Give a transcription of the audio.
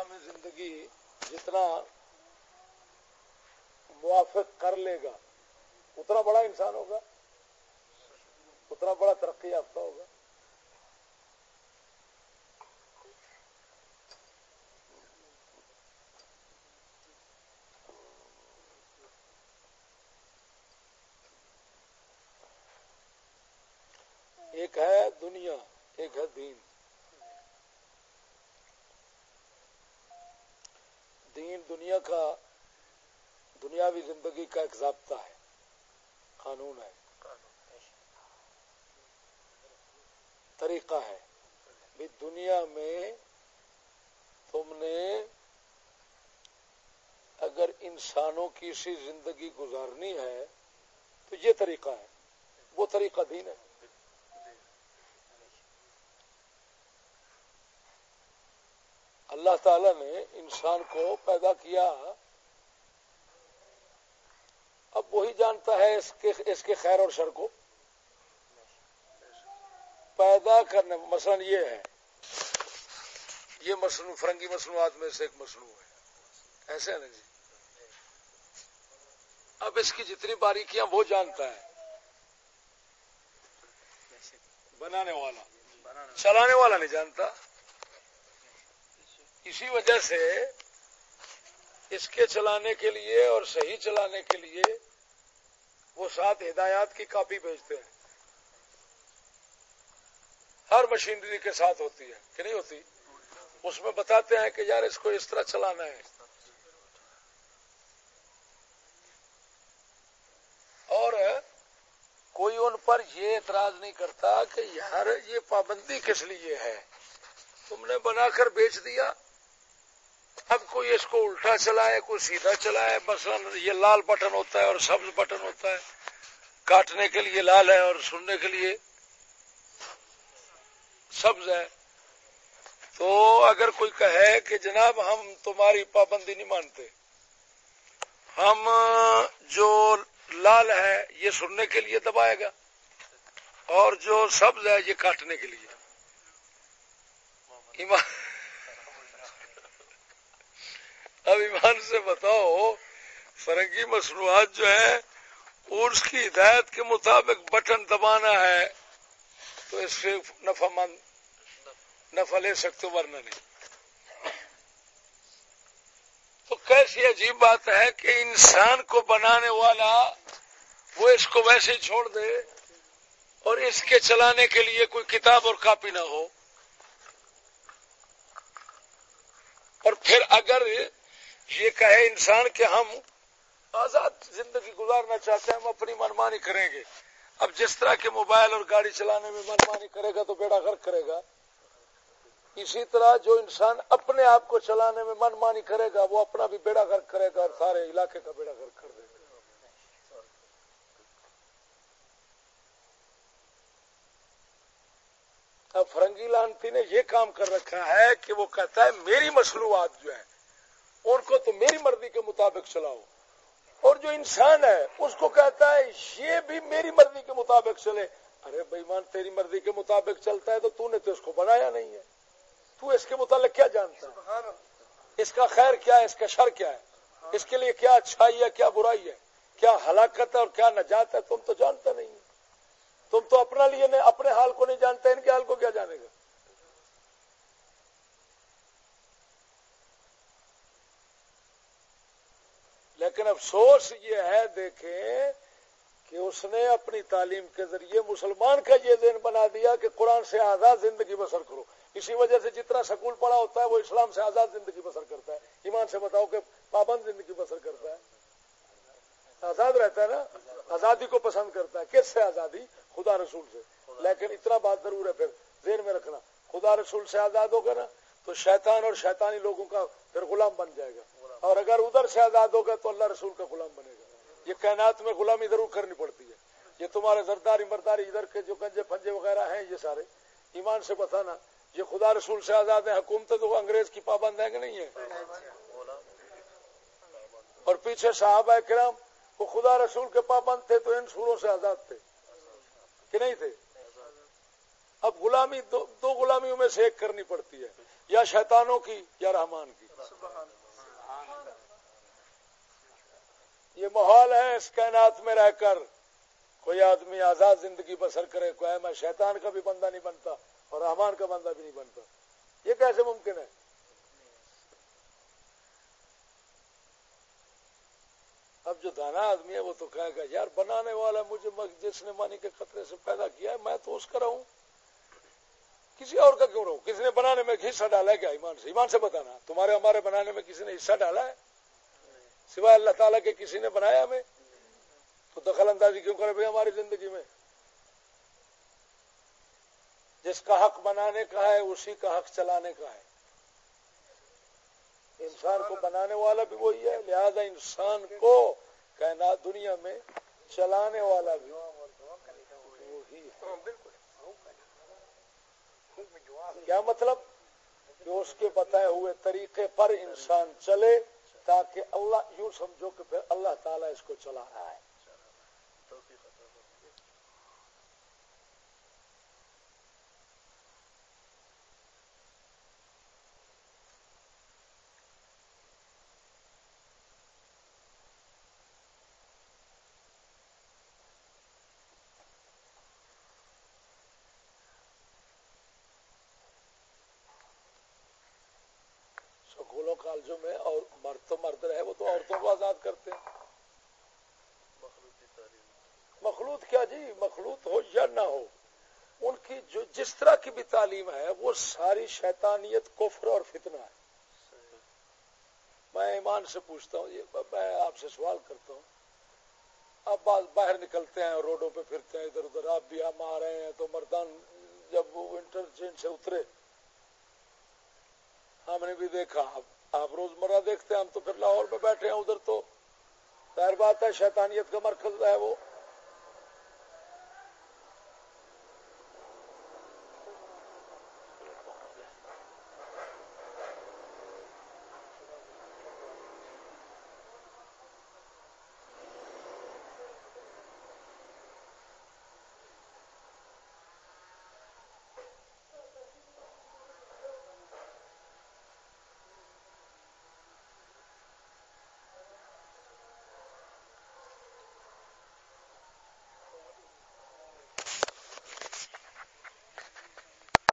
نظام زندگی جتنا موافق کر لے گا، اتنا بڑا انسان ہوگا، اتنا بڑا ترقی یافتہ ہوگا۔ ایک ہے دنیا، ایک ہے دین۔ دین دنیا کا دنیاوی زندگی کا ایک ضابطہ ہے، قانون ہے، طریقہ ہے۔ بھی دنیا میں تم نے اگر انسانوں کی سی زندگی گزارنی ہے تو یہ طریقہ ہے، وہ طریقہ دین ہے۔ اللہ تعالی نے انسان کو پیدا کیا۔ اب وہی جانتا ہے اس کے اس کے خیر اور شر کو۔ پیدا کرنے، مثلا یہ ہے۔ یہ مصنوع، فرنگی مصنوعات میں سے ایک مصنوع ہے۔ ایسے ہے نا جی؟ اب اس کی جتنی باریکیاں وہ جانتا ہے۔ بنانے والا۔ چلانے والا نہیں جانتا۔ اسی وجہ سے اس کے چلانے کے لیے اور صحیح چلانے کے لیے وہ سات ہدایات کی کاپی بھیجتے ہیں۔ ہر مشینری کے ساتھ ہوتی ہے کہ نہیں ہوتی؟ اس میں بتاتے ہیں کہ یار اس کو اس طرح چلانا ہے۔ اور کوئی ان پر یہ اعتراض نہیں کرتا کہ یار یہ پابندی کس لیے ہے؟ تم نے بنا کر بیچ دیا۔ اب کوئی اس کو الٹا چلائے، کوئی سیدھا چلائے بس یہ لال بٹن ہوتا ہے اور سبز بٹن ہوتا ہے، کاٹنے کے لیے لال ہے اور سننے کے لیے سبز ہے۔ تو اگر کوئی کہے کہ جناب ہم تمہاری پابندی نہیں مانتے، ہم جو لال ہے یہ سننے کے لیے دبائے گا اور جو سبز ہے یہ کاٹنے کے لیے۔ ایمان اب ایمان سے بتاؤ، فرنگی مصنوعات جو ہیں اس کی ہدایت کے مطابق بٹن دبانا ہے، تو اس سے نفع مند، نفع لے سکتے ورنہ نہیں۔ تو کیسی عجیب بات ہے کہ انسان کو بنانے والا وہ اس کو ویسے چھوڑ دے اور اس کے چلانے کے لیے کوئی کتاب اور کاپی نہ ہو۔ اور پھر اگر یہ کہے انسان کہ ہم آزاد زندگی گزارنا چاہتے ہیں، ہم اپنی منمانی کریں گے۔ اب جس طرح کے موبائل اور گاڑی چلانے میں منمانی کرے گا تو بیڑا غرق کرے گا۔ اسی طرح جو انسان اپنے آپ کو چلانے میں منمانی کرے گا، وہ اپنا بھی بیڑا غرق کرے گا اور سارے علاقے کا بیڑا غرق کر دے گا۔ اب فرنگی لانتی نے یہ کام کر رکھا ہے کہ وہ کہتا ہے، میری مصنوعات جو ہے ان کو تو میری مرضی کے مطابق چلاؤ۔ اور جو انسان ہے اس کو کہتا ہے یہ بھی میری مرضی کے مطابق چلے۔ ارے بھائی تیری مرضی کے مطابق چلتا ہے تو تو نے تو اس کو بنایا نہیں ہے۔ تو اس کے متعلق کیا جانتا ہے؟ اس کا خیر کیا ہے اس کا شر کیا ہے؟ اس کے لیے کیا اچھائی ہے کیا برائی ہے؟ کیا ہلاکت ہے اور کیا نجات ہے؟ تم تو جانتا نہیں۔ تم تو اپنا لیے اپنے حال کو نہیں جانتے ان کے حال کو کیا جانے گا؟ لیکن افسوس یہ ہے، دیکھیں کہ اس نے اپنی تعلیم کے ذریعے مسلمان کا یہ دین بنا دیا کہ قرآن سے آزاد زندگی بسر کرو۔ اسی وجہ سے جتنا سکول پڑا ہوتا ہے، وہ اسلام سے آزاد زندگی بسر کرتا ہے۔ ایمان سے بتاؤ کہ پابند زندگی بسر کرتا ہے۔ آزاد رہتا ہے نا؟ آزادی کو پسند کرتا ہے۔ کس سے آزادی؟ خدا رسول سے۔ لیکن اتنا بات ضرور ہے، پھر ذہن میں رکھنا۔ خدا رسول سے آزاد ہوگا نا، تو شیطان اور شیطانی لوگوں کا پھر غلام بن جائے گا۔ اور اگر ادھر سے آزاد ہوگا تو اللہ رسول کا غلام بنے گا۔ یہ کائنات میں غلامی ضرور کرنی پڑتی ہے۔ یہ تمہارے زرداری مرداری ادھر کے جو گنجے پھنجے وغیرہ ہیں یہ سارے۔ ایمان سے بتانا یہ خدا رسول سے آزاد ہے حکومتیں تو انگریز کی پابند ہے کہ نہیں ہے اور پیچھے صاحب کرام وہ خدا رسول کے پابند تھے تو ان سوروں سے آزاد تھے۔ کہ نہیں تھے؟ اب غلامی دو, دو غلامیوں میں سے ایک کرنی پڑتی ہے یا شیطانوں کی یا رحمان کی۔ یہ ماحول ہے اس کائنات میں رہ کر۔ کوئی آدمی آزاد زندگی بسر کرے، کوئی میں شیطان کا بھی بندہ نہیں بنتا اور رحمان کا بندہ بھی نہیں بنتا۔ یہ کیسے ممکن ہے؟ اب جو دانا آدمی ہے وہ تو کہے گا، یار بنانے والا مجھے جس نے مانی کے خطرے سے پیدا کیا ہے، میں تو اس کا رہوں۔ کسی اور کا کیوں رہوں؟ کسی نے بنانے میں حصہ ڈالا ہے کیا ایمان سے؟ ایمان سے بتانا۔ تمہارے ہمارے بنانے میں کسی نے حصہ ڈالا ہے؟ سوائے اللہ تعالیٰ کے کسی نے بنایا ہمیں، تو دخل اندازی کیوں کرے بھائی ہماری زندگی میں؟ جس کا حق بنانے کا ہے، اسی کا حق چلانے کا ہے۔ انسان کو بنانے والا بھی وہی ہے، لہذا انسان کو کہنا دنیا میں چلانے والا بھی وہی کیا مطلب؟ کہ اس کے بتائے ہوئے طریقے پر انسان چلے۔ تاکہ اللہ یوں سمجھو کہ پھر اللہ تعالیٰ اس کو چلا رہا ہے۔ کالجوں میں اور مرد تو مرد رہے وہ تو عورتوں کو آزاد کرتے ہیں۔ مخلوط کیا جی؟ مخلوط ہو یا نہ ہو ان کی جو جس طرح کی بھی تعلیم ہے وہ ساری شیطانیت کفر اور فتنہ ہے۔ میں ایمان سے پوچھتا ہوں یہ میں آپ سے سوال کرتا ہوں۔ آپ باہر نکلتے ہیں روڈوں پہ پھرتے ہیں ادھر ادھر آپ بھی ہم آ رہے ہیں تو مردان جب وہ انٹرچینج سے اترے نے بھی دیکھا۔ آپ روزمرہ دیکھتے ہیں، ہم تو پھر لاہور میں بیٹھے ہیں، ادھر تو۔ خیر بات ہے، شیطانیت کا مرکز ہے وہ۔